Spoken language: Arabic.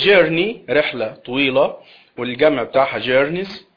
journey رحلة طويلة والجمع بتاعها journeys.